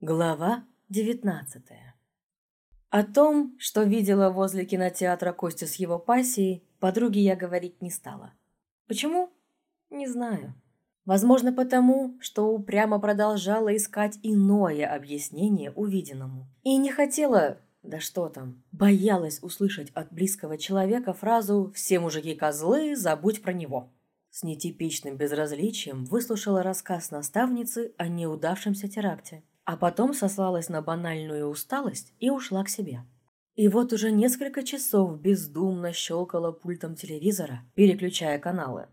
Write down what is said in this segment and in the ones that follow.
Глава девятнадцатая О том, что видела возле кинотеатра Костю с его пассией, подруге я говорить не стала. Почему? Не знаю. Возможно, потому, что упрямо продолжала искать иное объяснение увиденному. И не хотела, да что там, боялась услышать от близкого человека фразу «все мужики козлы, забудь про него». С нетипичным безразличием выслушала рассказ наставницы о неудавшемся теракте а потом сослалась на банальную усталость и ушла к себе. И вот уже несколько часов бездумно щелкала пультом телевизора, переключая каналы.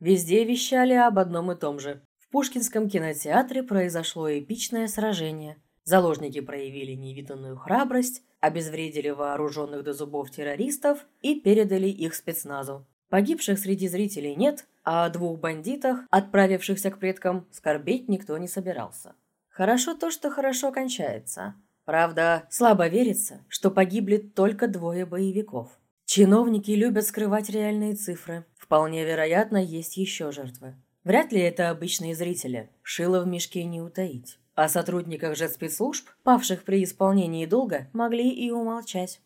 Везде вещали об одном и том же. В Пушкинском кинотеатре произошло эпичное сражение. Заложники проявили невиданную храбрость, обезвредили вооруженных до зубов террористов и передали их спецназу. Погибших среди зрителей нет, а о двух бандитах, отправившихся к предкам, скорбеть никто не собирался. Хорошо то, что хорошо кончается. Правда, слабо верится, что погибли только двое боевиков. Чиновники любят скрывать реальные цифры. Вполне вероятно, есть еще жертвы. Вряд ли это обычные зрители. Шило в мешке не утаить. О сотрудниках же спецслужб, павших при исполнении долга, могли и умолчать.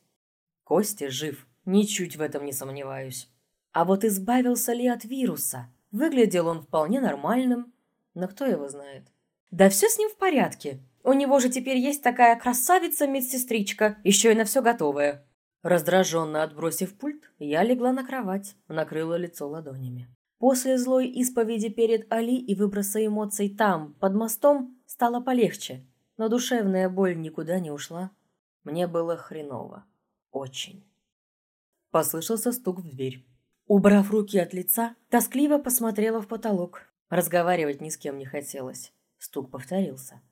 Костя жив, ничуть в этом не сомневаюсь. А вот избавился ли от вируса? Выглядел он вполне нормальным, но кто его знает. Да все с ним в порядке. У него же теперь есть такая красавица-медсестричка, еще и на все готовое. Раздраженно отбросив пульт, я легла на кровать, накрыла лицо ладонями. После злой исповеди перед Али и выброса эмоций там, под мостом, стало полегче, но душевная боль никуда не ушла. Мне было хреново. Очень. Послышался стук в дверь. Убрав руки от лица, тоскливо посмотрела в потолок. Разговаривать ни с кем не хотелось. Стук повторился.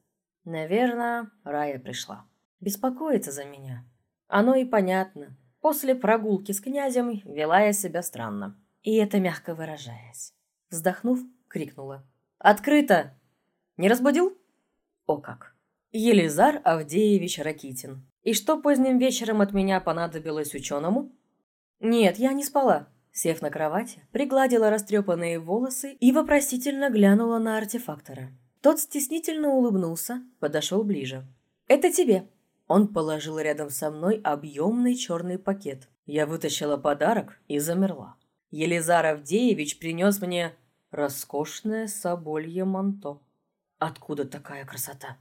Наверное, Рая пришла. Беспокоится за меня. Оно и понятно. После прогулки с князем вела я себя странно. И это мягко выражаясь. Вздохнув, крикнула. «Открыто! Не разбудил?» О как! Елизар Авдеевич Ракитин. И что поздним вечером от меня понадобилось ученому? Нет, я не спала. Сев на кровати, пригладила растрепанные волосы и вопросительно глянула на артефактора. Тот стеснительно улыбнулся, подошел ближе. «Это тебе». Он положил рядом со мной объемный черный пакет. Я вытащила подарок и замерла. Елизар Авдеевич принес мне роскошное соболье манто. Откуда такая красота?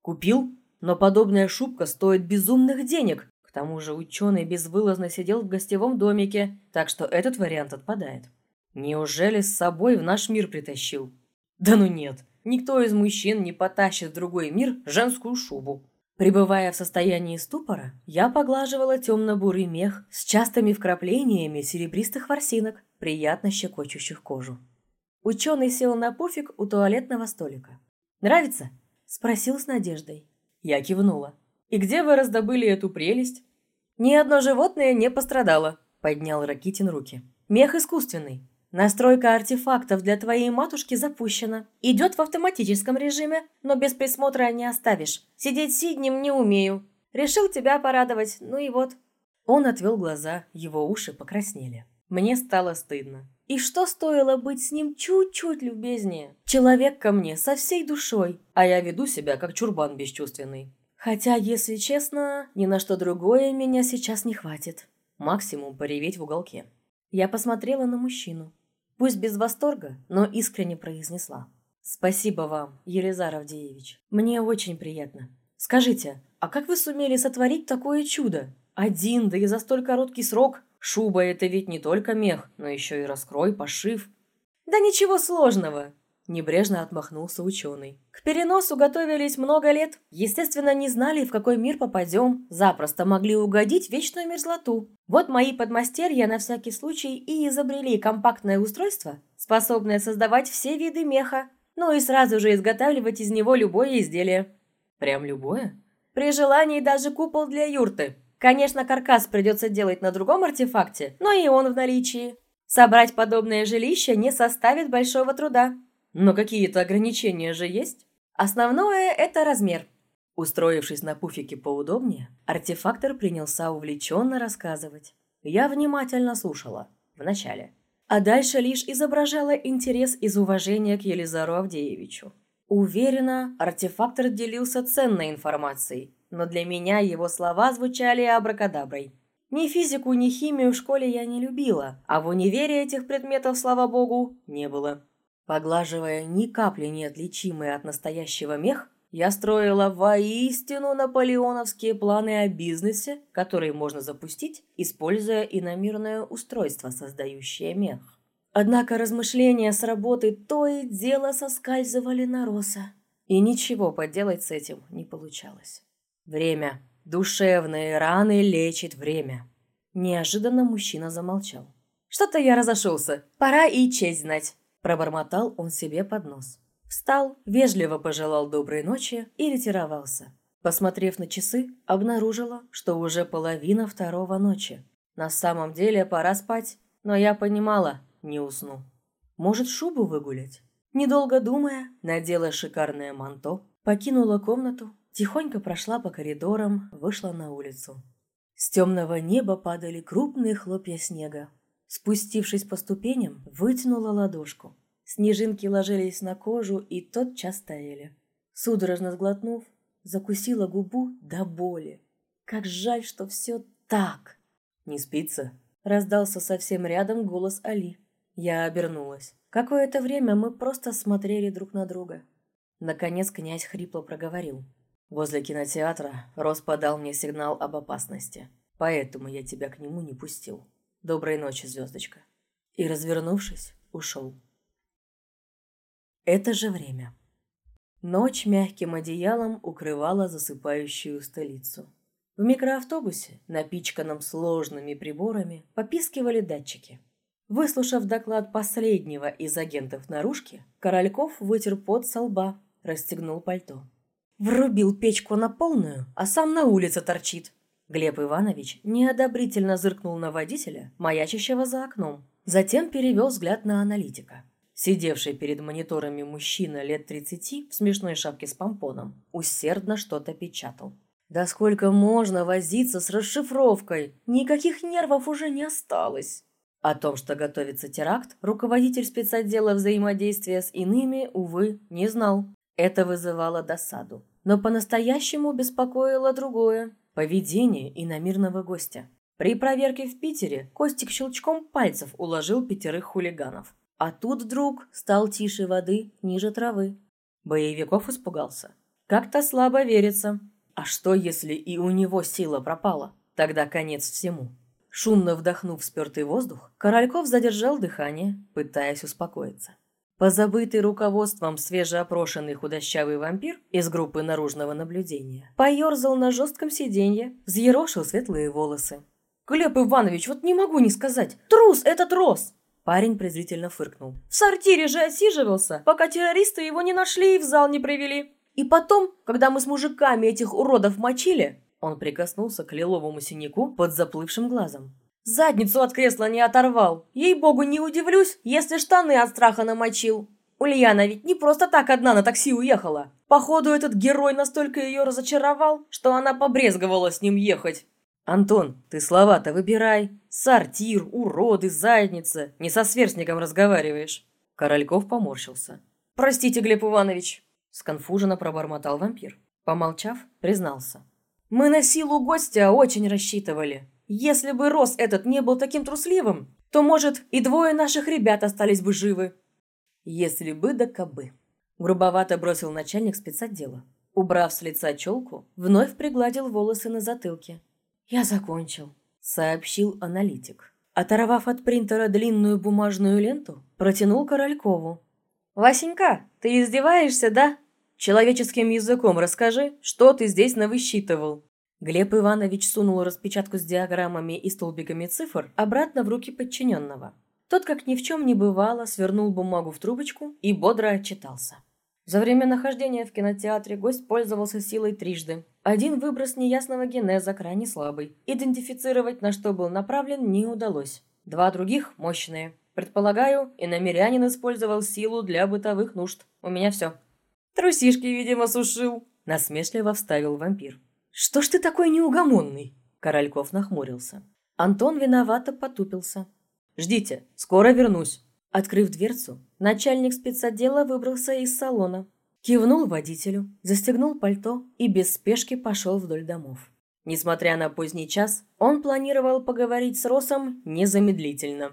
Купил? Но подобная шубка стоит безумных денег. К тому же ученый безвылазно сидел в гостевом домике, так что этот вариант отпадает. Неужели с собой в наш мир притащил? Да ну нет, никто из мужчин не потащит в другой мир женскую шубу. Пребывая в состоянии ступора, я поглаживала темно-бурый мех с частыми вкраплениями серебристых ворсинок, приятно щекочущих кожу. Ученый сел на пуфик у туалетного столика. «Нравится?» – спросил с надеждой. Я кивнула. «И где вы раздобыли эту прелесть?» «Ни одно животное не пострадало», – поднял Ракитин руки. «Мех искусственный. Настройка артефактов для твоей матушки запущена. Идет в автоматическом режиме, но без присмотра не оставишь. Сидеть сиднем не умею. Решил тебя порадовать, ну и вот». Он отвел глаза, его уши покраснели. Мне стало стыдно. И что стоило быть с ним чуть-чуть любезнее? Человек ко мне со всей душой, а я веду себя как чурбан бесчувственный. Хотя, если честно, ни на что другое меня сейчас не хватит. Максимум пореветь в уголке. Я посмотрела на мужчину. Пусть без восторга, но искренне произнесла. «Спасибо вам, Елизар Авдеевич. Мне очень приятно. Скажите, а как вы сумели сотворить такое чудо? Один, да и за столь короткий срок. Шуба – это ведь не только мех, но еще и раскрой, пошив». «Да ничего сложного!» Небрежно отмахнулся ученый. К переносу готовились много лет. Естественно, не знали, в какой мир попадем. Запросто могли угодить в вечную мерзлоту. Вот мои подмастерья на всякий случай и изобрели компактное устройство, способное создавать все виды меха, ну и сразу же изготавливать из него любое изделие. Прям любое? При желании даже купол для юрты. Конечно, каркас придется делать на другом артефакте, но и он в наличии. Собрать подобное жилище не составит большого труда. Но какие-то ограничения же есть. Основное – это размер. Устроившись на пуфике поудобнее, артефактор принялся увлеченно рассказывать. Я внимательно слушала. Вначале. А дальше лишь изображала интерес из уважения к Елизару Авдеевичу. Уверена, артефактор делился ценной информацией, но для меня его слова звучали абракадаброй. Ни физику, ни химию в школе я не любила, а в универе этих предметов, слава богу, не было. Поглаживая ни капли неотличимый от настоящего мех, я строила воистину наполеоновские планы о бизнесе, которые можно запустить, используя иномирное устройство, создающее мех. Однако размышления с работы то и дело соскальзывали на Роса. И ничего поделать с этим не получалось. Время. Душевные раны лечит время. Неожиданно мужчина замолчал. «Что-то я разошелся. Пора и честь знать», – пробормотал он себе под нос. Встал, вежливо пожелал доброй ночи и ретировался. Посмотрев на часы, обнаружила, что уже половина второго ночи. На самом деле пора спать, но я понимала, не усну. Может, шубу выгулять? Недолго думая, надела шикарное манто, покинула комнату, тихонько прошла по коридорам, вышла на улицу. С темного неба падали крупные хлопья снега. Спустившись по ступеням, вытянула ладошку. Снежинки ложились на кожу и тотчас таяли. Судорожно сглотнув, закусила губу до боли. Как жаль, что все так. «Не спится?» – раздался совсем рядом голос Али. Я обернулась. Какое-то время мы просто смотрели друг на друга. Наконец князь хрипло проговорил. «Возле кинотеатра Рос подал мне сигнал об опасности, поэтому я тебя к нему не пустил. Доброй ночи, звездочка». И, развернувшись, ушел. Это же время. Ночь мягким одеялом укрывала засыпающую столицу. В микроавтобусе, напичканном сложными приборами, попискивали датчики. Выслушав доклад последнего из агентов наружки, Корольков вытер пот со лба, расстегнул пальто. Врубил печку на полную, а сам на улице торчит. Глеб Иванович неодобрительно зыркнул на водителя, маячащего за окном. Затем перевел взгляд на аналитика. Сидевший перед мониторами мужчина лет 30 в смешной шапке с помпоном усердно что-то печатал. «Да сколько можно возиться с расшифровкой? Никаких нервов уже не осталось!» О том, что готовится теракт, руководитель спецотдела взаимодействия с иными, увы, не знал. Это вызывало досаду. Но по-настоящему беспокоило другое – поведение иномирного гостя. При проверке в Питере Костик щелчком пальцев уложил пятерых хулиганов. А тут вдруг стал тише воды, ниже травы. Боевиков испугался. Как-то слабо верится. А что, если и у него сила пропала? Тогда конец всему. Шумно вдохнув спертый воздух, Корольков задержал дыхание, пытаясь успокоиться. Позабытый руководством свежеопрошенный худощавый вампир из группы наружного наблюдения поерзал на жестком сиденье, взъерошил светлые волосы. «Глеб Иванович, вот не могу не сказать! Трус этот рос!» Парень презрительно фыркнул. «В сортире же отсиживался, пока террористы его не нашли и в зал не привели. И потом, когда мы с мужиками этих уродов мочили, он прикоснулся к лиловому синяку под заплывшим глазом. «Задницу от кресла не оторвал! Ей-богу, не удивлюсь, если штаны от страха намочил!» Ульяна ведь не просто так одна на такси уехала. Походу, этот герой настолько ее разочаровал, что она побрезговала с ним ехать. «Антон, ты слова-то выбирай. Сортир, уроды, задница. Не со сверстником разговариваешь». Корольков поморщился. «Простите, Глеб Иванович», – сконфуженно пробормотал вампир. Помолчав, признался. Мы на силу гостя очень рассчитывали. Если бы Рос этот не был таким трусливым, то, может, и двое наших ребят остались бы живы. Если бы да кабы. Грубовато бросил начальник спецотдела. Убрав с лица челку, вновь пригладил волосы на затылке. «Я закончил», — сообщил аналитик. Оторвав от принтера длинную бумажную ленту, протянул Королькову. «Васенька, ты издеваешься, да?» Человеческим языком расскажи, что ты здесь навысчитывал». Глеб Иванович сунул распечатку с диаграммами и столбиками цифр обратно в руки подчиненного. Тот, как ни в чем не бывало, свернул бумагу в трубочку и бодро отчитался. За время нахождения в кинотеатре гость пользовался силой трижды. Один выброс неясного генеза крайне слабый. Идентифицировать, на что был направлен, не удалось. Два других – мощные. Предполагаю, и использовал силу для бытовых нужд. У меня все. «Трусишки, видимо, сушил», – насмешливо вставил вампир. «Что ж ты такой неугомонный?» Корольков нахмурился. Антон виновато потупился. «Ждите, скоро вернусь». Открыв дверцу, начальник спецотдела выбрался из салона. Кивнул водителю, застегнул пальто и без спешки пошел вдоль домов. Несмотря на поздний час, он планировал поговорить с Росом незамедлительно.